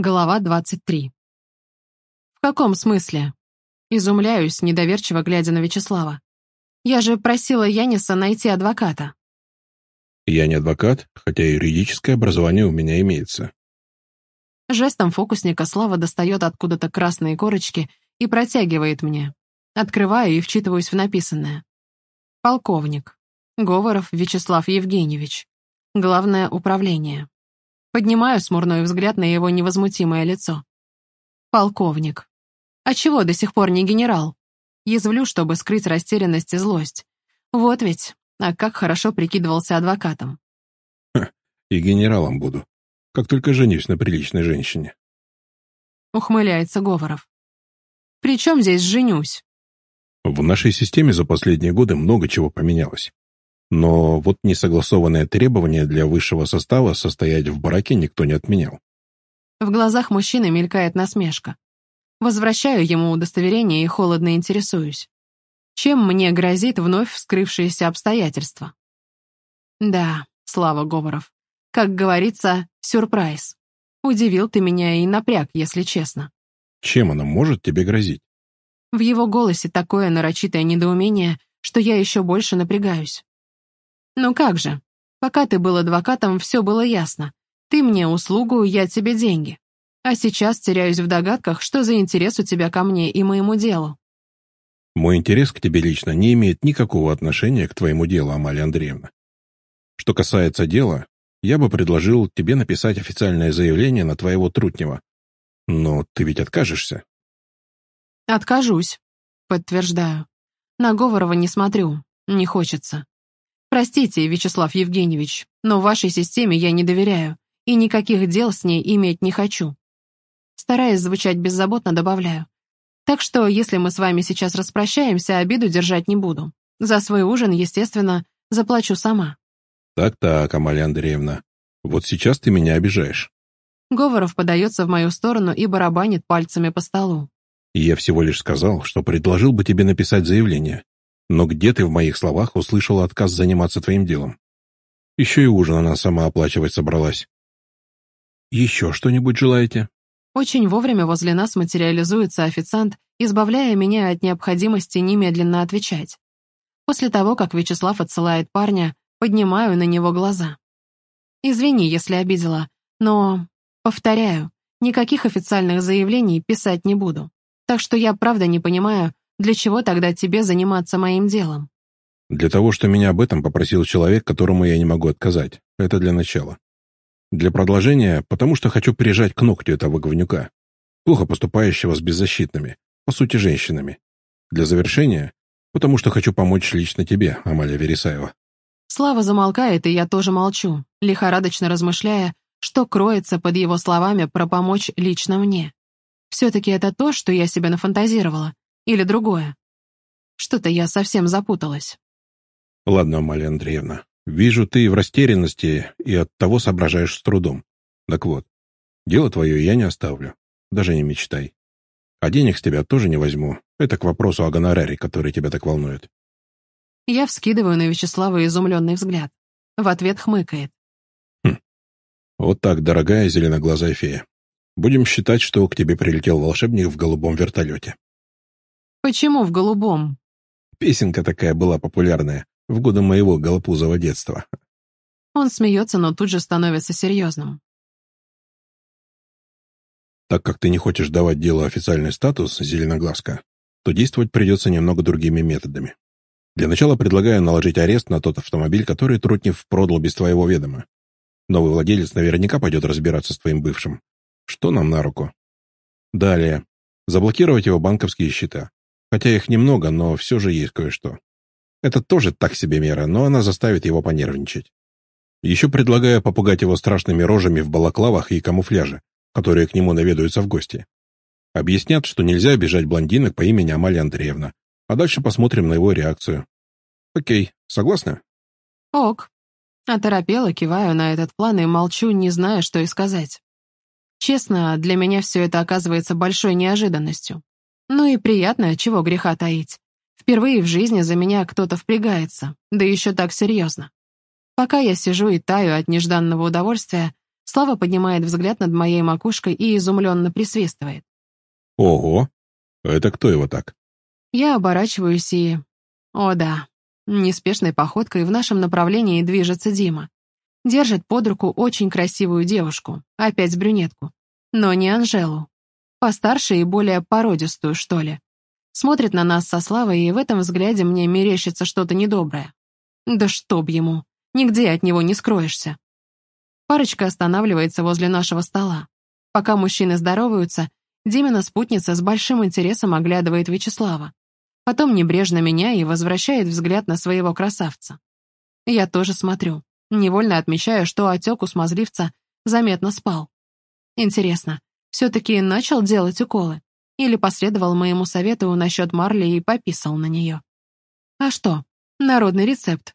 Глава 23. «В каком смысле?» Изумляюсь, недоверчиво глядя на Вячеслава. «Я же просила Яниса найти адвоката». «Я не адвокат, хотя юридическое образование у меня имеется». Жестом фокусника Слава достает откуда-то красные корочки и протягивает мне. Открываю и вчитываюсь в написанное. «Полковник. Говоров Вячеслав Евгеньевич. Главное управление». Поднимаю смурной взгляд на его невозмутимое лицо. Полковник. А чего до сих пор не генерал? Язвлю, чтобы скрыть растерянность и злость. Вот ведь, а как хорошо прикидывался адвокатом. Ха, и генералом буду, как только женюсь на приличной женщине. Ухмыляется Говоров. При чем здесь женюсь? В нашей системе за последние годы много чего поменялось. Но вот несогласованное требование для высшего состава состоять в бараке никто не отменял. В глазах мужчины мелькает насмешка. Возвращаю ему удостоверение и холодно интересуюсь. Чем мне грозит вновь вскрывшиеся обстоятельства? Да, Слава Говоров. Как говорится, сюрприз. Удивил ты меня и напряг, если честно. Чем она может тебе грозить? В его голосе такое нарочитое недоумение, что я еще больше напрягаюсь. Ну как же, пока ты был адвокатом, все было ясно. Ты мне услугу, я тебе деньги. А сейчас теряюсь в догадках, что за интерес у тебя ко мне и моему делу. Мой интерес к тебе лично не имеет никакого отношения к твоему делу, Амалия Андреевна. Что касается дела, я бы предложил тебе написать официальное заявление на твоего трутнего. Но ты ведь откажешься? Откажусь, подтверждаю. На Говорова не смотрю, не хочется. Простите, Вячеслав Евгеньевич, но вашей системе я не доверяю и никаких дел с ней иметь не хочу. Стараясь звучать беззаботно, добавляю. Так что, если мы с вами сейчас распрощаемся, обиду держать не буду. За свой ужин, естественно, заплачу сама. Так-так, Амалия Андреевна, вот сейчас ты меня обижаешь. Говоров подается в мою сторону и барабанит пальцами по столу. Я всего лишь сказал, что предложил бы тебе написать заявление. Но где ты в моих словах услышала отказ заниматься твоим делом? Еще и ужин она сама оплачивать собралась. Еще что-нибудь желаете? Очень вовремя возле нас материализуется официант, избавляя меня от необходимости немедленно отвечать. После того, как Вячеслав отсылает парня, поднимаю на него глаза. Извини, если обидела, но, повторяю, никаких официальных заявлений писать не буду. Так что я правда не понимаю, для чего тогда тебе заниматься моим делом? Для того, что меня об этом попросил человек, которому я не могу отказать. Это для начала. Для продолжения, потому что хочу прижать к ногтю этого говнюка, плохо поступающего с беззащитными, по сути, женщинами. Для завершения, потому что хочу помочь лично тебе, Амалия Вересаева. Слава замолкает, и я тоже молчу, лихорадочно размышляя, что кроется под его словами про помочь лично мне. Все-таки это то, что я себе нафантазировала, или другое? Что-то я совсем запуталась. Ладно, Амалия Андреевна. Вижу, ты в растерянности и от того соображаешь с трудом. Так вот, дело твое я не оставлю. Даже не мечтай. А денег с тебя тоже не возьму. Это к вопросу о гонораре, который тебя так волнует. Я вскидываю на Вячеслава изумленный взгляд. В ответ хмыкает. Хм. Вот так, дорогая зеленоглазая фея. Будем считать, что к тебе прилетел волшебник в голубом вертолете. Почему в голубом? Песенка такая была популярная в годы моего голопузого детства. Он смеется, но тут же становится серьезным. Так как ты не хочешь давать делу официальный статус, Зеленоглазка, то действовать придется немного другими методами. Для начала предлагаю наложить арест на тот автомобиль, который Трутнев продал без твоего ведома. Новый владелец наверняка пойдет разбираться с твоим бывшим. Что нам на руку? Далее. Заблокировать его банковские счета. Хотя их немного, но все же есть кое-что. Это тоже так себе мера, но она заставит его понервничать. Еще предлагаю попугать его страшными рожами в балаклавах и камуфляже, которые к нему наведаются в гости. Объяснят, что нельзя обижать блондинок по имени Амалия Андреевна, а дальше посмотрим на его реакцию. Окей, согласна? Ок. Оторопела, киваю на этот план и молчу, не зная, что и сказать. Честно, для меня все это оказывается большой неожиданностью. Ну и приятно, чего греха таить. Впервые в жизни за меня кто-то впрягается, да еще так серьезно. Пока я сижу и таю от нежданного удовольствия, Слава поднимает взгляд над моей макушкой и изумленно присвистывает. Ого! Это кто его так? Я оборачиваюсь и... О да, неспешной походкой в нашем направлении движется Дима. Держит под руку очень красивую девушку, опять брюнетку. Но не Анжелу. Постарше и более породистую, что ли. Смотрит на нас со Славой, и в этом взгляде мне мерещится что-то недоброе. Да чтоб ему. Нигде от него не скроешься. Парочка останавливается возле нашего стола. Пока мужчины здороваются, Димина спутница с большим интересом оглядывает Вячеслава. Потом небрежно меня и возвращает взгляд на своего красавца. Я тоже смотрю, невольно отмечая, что отек у смазливца заметно спал. Интересно, все-таки начал делать уколы? Или последовал моему совету насчет марли и пописал на нее? А что? Народный рецепт.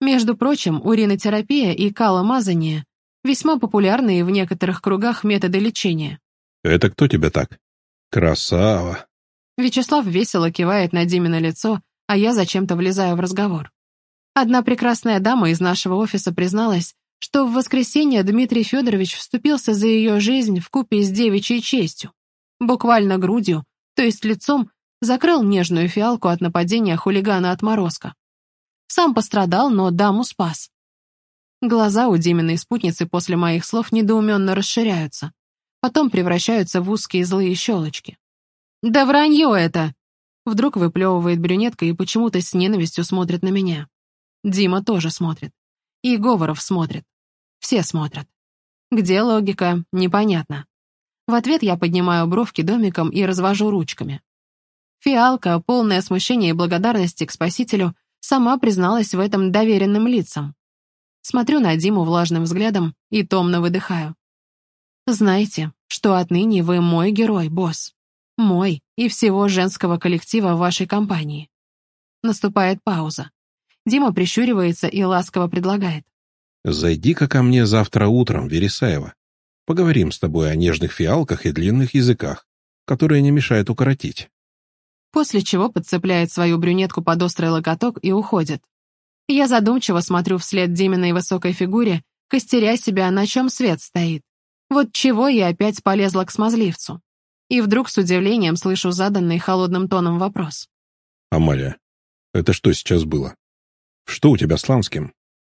Между прочим, уринотерапия и каломазание — весьма популярные в некоторых кругах методы лечения. Это кто тебя так? Красава. Вячеслав весело кивает на Димино лицо, а я зачем-то влезаю в разговор. Одна прекрасная дама из нашего офиса призналась, что в воскресенье Дмитрий Федорович вступился за ее жизнь в купе с девичьей честью. Буквально грудью, то есть лицом, закрыл нежную фиалку от нападения хулигана-отморозка. Сам пострадал, но даму спас. Глаза у Диминой спутницы после моих слов недоуменно расширяются, потом превращаются в узкие злые щелочки. «Да вранье это!» Вдруг выплевывает брюнетка и почему-то с ненавистью смотрит на меня. Дима тоже смотрит. И Говоров смотрит. Все смотрят. Где логика, непонятно. В ответ я поднимаю бровки домиком и развожу ручками. Фиалка, полное смущение и благодарности к спасителю, сама призналась в этом доверенным лицам. Смотрю на Диму влажным взглядом и томно выдыхаю. Знаете, что отныне вы мой герой, босс. Мой и всего женского коллектива вашей компании. Наступает пауза. Дима прищуривается и ласково предлагает. «Зайди-ка ко мне завтра утром, Вересаева. Поговорим с тобой о нежных фиалках и длинных языках, которые не мешают укоротить». После чего подцепляет свою брюнетку под острый локоток и уходит. Я задумчиво смотрю вслед Диминой высокой фигуре, костеря себя, на чем свет стоит. Вот чего я опять полезла к смазливцу. И вдруг с удивлением слышу заданный холодным тоном вопрос. «Амалия, это что сейчас было?» Что у тебя с Ланским?